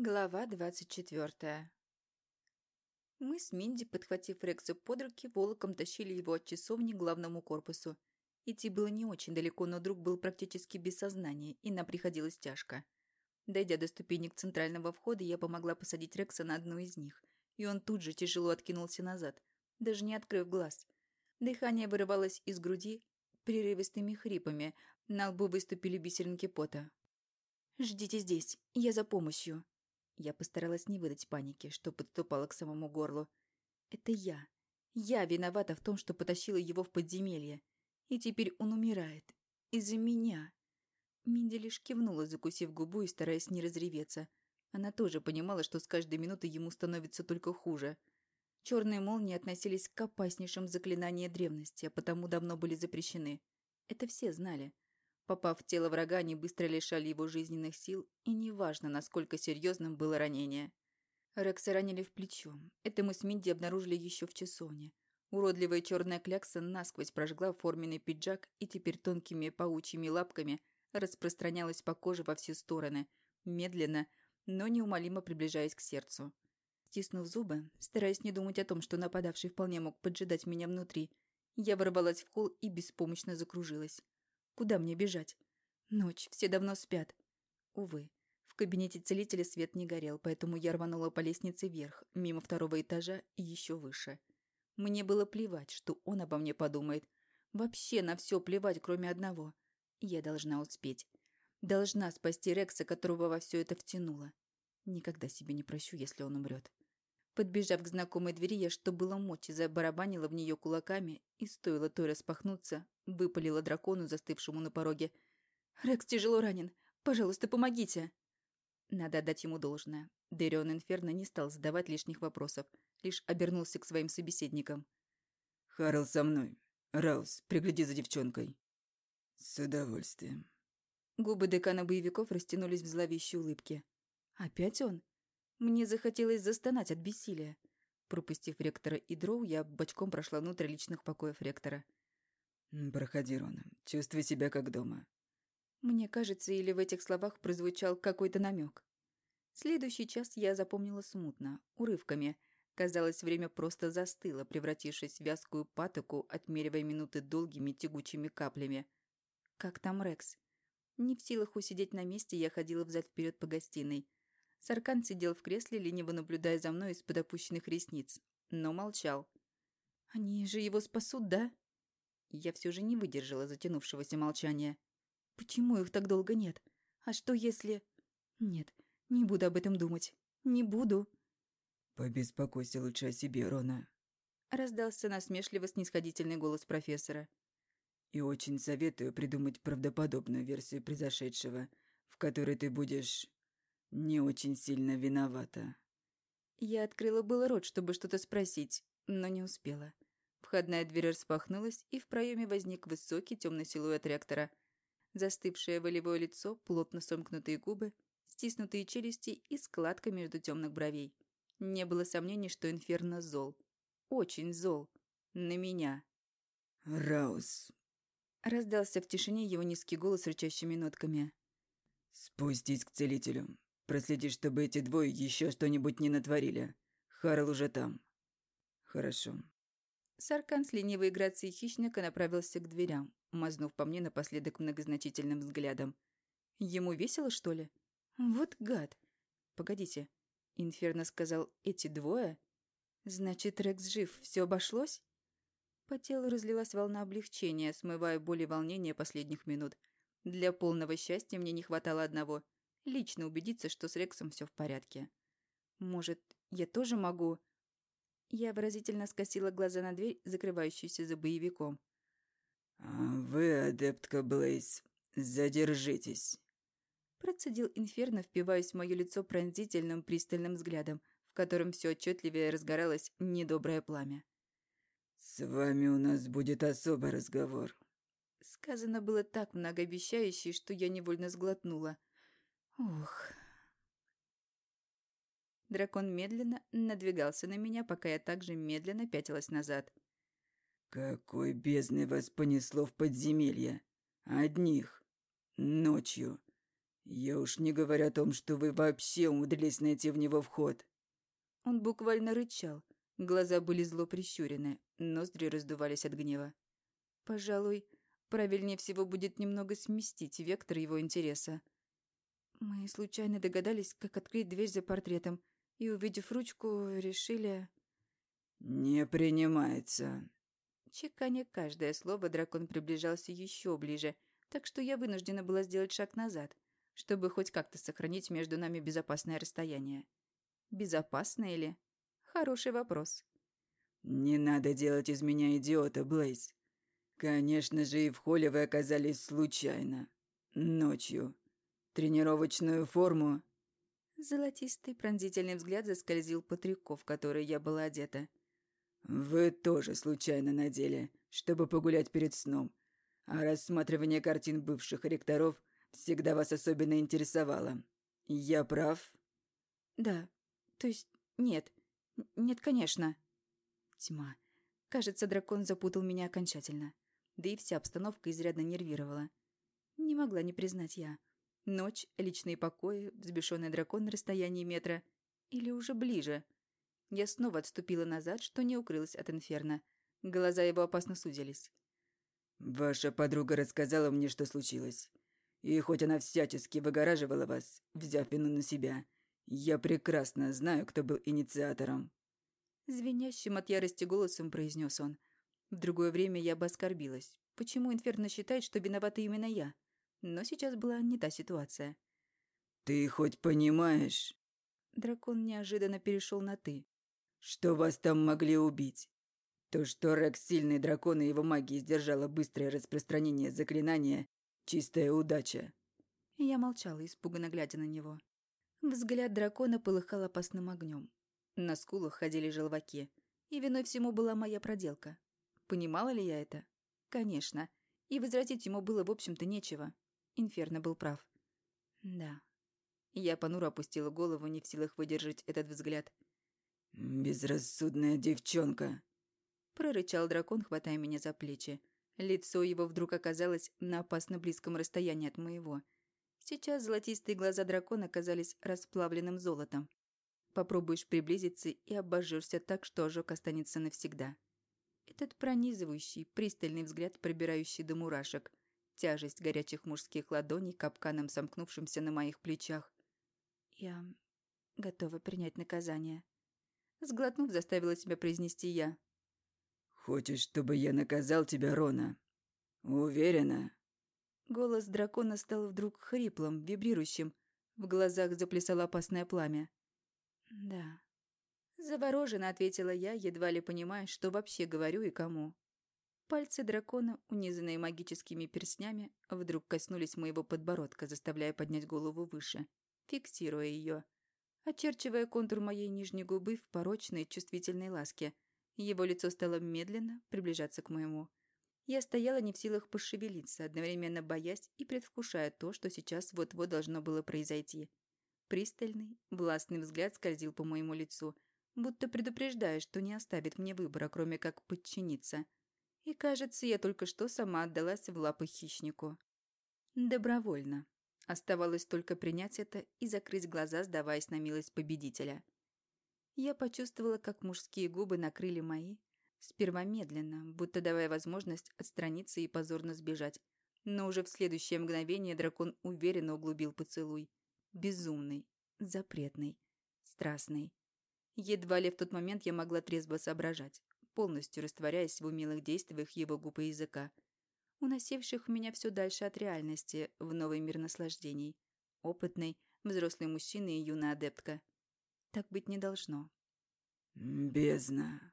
Глава двадцать четвертая. Мы с Минди, подхватив Рекса под руки, волоком тащили его от часовни к главному корпусу. Идти было не очень далеко, но друг был практически без сознания, и нам приходилось тяжко. Дойдя до ступенек центрального входа, я помогла посадить Рекса на одну из них, и он тут же тяжело откинулся назад, даже не открыв глаз. Дыхание вырывалось из груди прерывистыми хрипами, на лбу выступили бисеринки пота. «Ждите здесь, я за помощью», я постаралась не выдать паники, что подступала к самому горлу. Это я. Я виновата в том, что потащила его в подземелье. И теперь он умирает. Из-за меня. Минди лишь кивнула, закусив губу и стараясь не разреветься. Она тоже понимала, что с каждой минутой ему становится только хуже. Черные молнии относились к опаснейшим заклинаниям древности, а потому давно были запрещены. Это все знали. Попав в тело врага, они быстро лишали его жизненных сил, и неважно, насколько серьезным было ранение. Рекса ранили в плечо. Это мы с Минди обнаружили еще в часовне. Уродливая черная клякса насквозь прожгла форменный пиджак и теперь тонкими паучьими лапками распространялась по коже во все стороны, медленно, но неумолимо приближаясь к сердцу. Стиснув зубы, стараясь не думать о том, что нападавший вполне мог поджидать меня внутри, я ворвалась в холл и беспомощно закружилась. Куда мне бежать? Ночь, все давно спят. Увы, в кабинете целителя свет не горел, поэтому я рванула по лестнице вверх, мимо второго этажа и еще выше. Мне было плевать, что он обо мне подумает. Вообще на все плевать, кроме одного. Я должна успеть. Должна спасти Рекса, которого во все это втянула. Никогда себе не прощу, если он умрет. Подбежав к знакомой двери, я, что было мочи, забарабанила в нее кулаками, и стоило той распахнуться, Выпалила дракону, застывшему на пороге. «Рекс тяжело ранен. Пожалуйста, помогите!» Надо отдать ему должное. Дэрион Инферно не стал задавать лишних вопросов, лишь обернулся к своим собеседникам. «Харл со мной. Раус, пригляди за девчонкой». «С удовольствием». Губы декана боевиков растянулись в зловещей улыбке. «Опять он?» Мне захотелось застонать от бессилия. Пропустив ректора и дроу, я бочком прошла внутрь личных покоев ректора. «Проходи, Рона. Чувствуй себя как дома». Мне кажется, или в этих словах прозвучал какой-то намек. Следующий час я запомнила смутно, урывками. Казалось, время просто застыло, превратившись в вязкую патоку, отмеривая минуты долгими тягучими каплями. Как там Рекс? Не в силах усидеть на месте, я ходила взад вперед по гостиной. Саркан сидел в кресле, лениво наблюдая за мной из-под опущенных ресниц, но молчал. «Они же его спасут, да?» Я все же не выдержала затянувшегося молчания. Почему их так долго нет? А что если... Нет, не буду об этом думать. Не буду. Побеспокойся лучше о себе, Рона. Раздался насмешливо-снисходительный голос профессора. И очень советую придумать правдоподобную версию произошедшего, в которой ты будешь не очень сильно виновата. Я открыла было рот, чтобы что-то спросить, но не успела. Входная дверь распахнулась, и в проеме возник высокий темный силуэт ректора. Застывшее волевое лицо, плотно сомкнутые губы, стиснутые челюсти и складка между темных бровей. Не было сомнений, что Инферно зол. Очень зол. На меня. «Раус!» Раздался в тишине его низкий голос с рычащими нотками. «Спустись к целителю. Проследи, чтобы эти двое еще что-нибудь не натворили. Харл уже там». «Хорошо. Саркан с ленивой грацией хищника направился к дверям, мазнув по мне напоследок многозначительным взглядом. Ему весело, что ли? Вот гад. Погодите. Инферно сказал «эти двое»? Значит, Рекс жив, все обошлось? По телу разлилась волна облегчения, смывая боль и волнение последних минут. Для полного счастья мне не хватало одного — лично убедиться, что с Рексом все в порядке. Может, я тоже могу... Я выразительно скосила глаза на дверь, закрывающуюся за боевиком. «А «Вы, адептка Блейз, задержитесь!» Процедил Инферно, впиваясь в мое лицо пронзительным пристальным взглядом, в котором все отчетливее разгоралось недоброе пламя. «С вами у нас будет особый разговор». Сказано было так многообещающе, что я невольно сглотнула. Ух... Дракон медленно надвигался на меня, пока я также медленно пятилась назад. «Какой бездны вас понесло в подземелье? Одних. Ночью. Я уж не говорю о том, что вы вообще умудрились найти в него вход. Он буквально рычал. Глаза были зло прищурены, ноздри раздувались от гнева. Пожалуй, правильнее всего будет немного сместить вектор его интереса. Мы случайно догадались, как открыть дверь за портретом, и, увидев ручку, решили... «Не принимается». Чеканя каждое слово, дракон приближался еще ближе, так что я вынуждена была сделать шаг назад, чтобы хоть как-то сохранить между нами безопасное расстояние. Безопасное ли? Хороший вопрос. «Не надо делать из меня идиота, Блейз. Конечно же, и в холле вы оказались случайно. Ночью. Тренировочную форму...» Золотистый пронзительный взгляд заскользил по трико, в которой я была одета. «Вы тоже случайно надели, чтобы погулять перед сном. А рассматривание картин бывших ректоров всегда вас особенно интересовало. Я прав?» «Да. То есть нет. Нет, конечно». Тьма. Кажется, дракон запутал меня окончательно. Да и вся обстановка изрядно нервировала. Не могла не признать я. Ночь, личные покои, взбешенный дракон на расстоянии метра. Или уже ближе. Я снова отступила назад, что не укрылась от инферно. Глаза его опасно сузились. «Ваша подруга рассказала мне, что случилось. И хоть она всячески выгораживала вас, взяв вину на себя, я прекрасно знаю, кто был инициатором». Звенящим от ярости голосом произнес он. В другое время я бы оскорбилась. Почему Инферно считает, что виновата именно я? Но сейчас была не та ситуация. «Ты хоть понимаешь?» Дракон неожиданно перешел на «ты». «Что вас там могли убить? То, что Рекс сильный дракон и его магия сдержала быстрое распространение заклинания – чистая удача». Я молчала, испуганно глядя на него. Взгляд дракона полыхал опасным огнем. На скулах ходили желваки. И виной всему была моя проделка. Понимала ли я это? Конечно. И возразить ему было, в общем-то, нечего. Инферно был прав. Да. Я понуро опустила голову, не в силах выдержать этот взгляд. «Безрассудная девчонка», — прорычал дракон, хватая меня за плечи. Лицо его вдруг оказалось на опасно близком расстоянии от моего. Сейчас золотистые глаза дракона казались расплавленным золотом. Попробуешь приблизиться и обожжешься так, что ожог останется навсегда. Этот пронизывающий, пристальный взгляд, пробирающий до мурашек, тяжесть горячих мужских ладоней, капканом сомкнувшимся на моих плечах. Я готова принять наказание. Сглотнув, заставила себя произнести я. «Хочешь, чтобы я наказал тебя, Рона? Уверена?» Голос дракона стал вдруг хриплым, вибрирующим. В глазах заплясало опасное пламя. «Да». Завороженно ответила я, едва ли понимая, что вообще говорю и кому. Пальцы дракона, унизанные магическими перстнями, вдруг коснулись моего подбородка, заставляя поднять голову выше, фиксируя ее, очерчивая контур моей нижней губы в порочной чувствительной ласке. Его лицо стало медленно приближаться к моему. Я стояла не в силах пошевелиться, одновременно боясь и предвкушая то, что сейчас вот-вот должно было произойти. Пристальный, властный взгляд скользил по моему лицу, будто предупреждая, что не оставит мне выбора, кроме как подчиниться. И, кажется, я только что сама отдалась в лапы хищнику. Добровольно. Оставалось только принять это и закрыть глаза, сдаваясь на милость победителя. Я почувствовала, как мужские губы накрыли мои, сперва медленно, будто давая возможность отстраниться и позорно сбежать. Но уже в следующее мгновение дракон уверенно углубил поцелуй. Безумный, запретный, страстный. Едва ли в тот момент я могла трезво соображать, полностью растворяясь в умелых действиях его губ и языка, уносивших меня все дальше от реальности в новый мир наслаждений. Опытный, взрослый мужчина и юная адептка. Так быть не должно. «Бездна».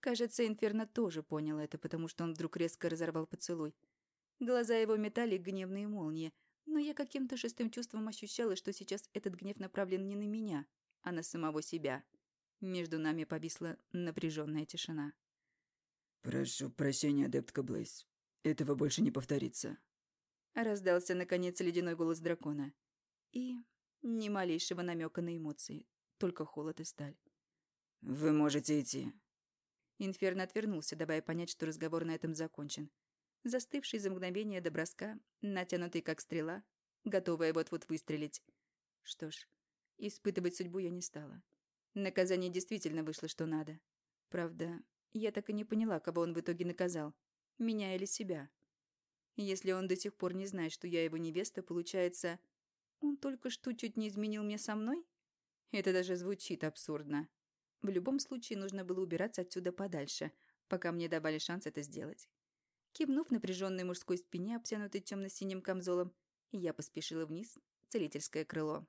Кажется, Инферно тоже понял это, потому что он вдруг резко разорвал поцелуй. Глаза его метали гневные молнии, но я каким-то шестым чувством ощущала, что сейчас этот гнев направлен не на меня, а на самого себя. Между нами повисла напряженная тишина. «Прошу прощения, адептка Блейз. Этого больше не повторится». Раздался, наконец, ледяной голос дракона. И ни малейшего намека на эмоции, только холод и сталь. «Вы можете идти». Инферно отвернулся, давая понять, что разговор на этом закончен. Застывший за мгновение до броска, натянутый как стрела, готовая вот-вот выстрелить. Что ж, испытывать судьбу я не стала. Наказание действительно вышло что надо. Правда, я так и не поняла, кого он в итоге наказал. Меня или себя. Если он до сих пор не знает, что я его невеста, получается, он только что чуть не изменил мне со мной? Это даже звучит абсурдно. В любом случае нужно было убираться отсюда подальше, пока мне давали шанс это сделать. Кивнув напряженной мужской спине, обтянутой темно-синим камзолом, я поспешила вниз, целительское крыло.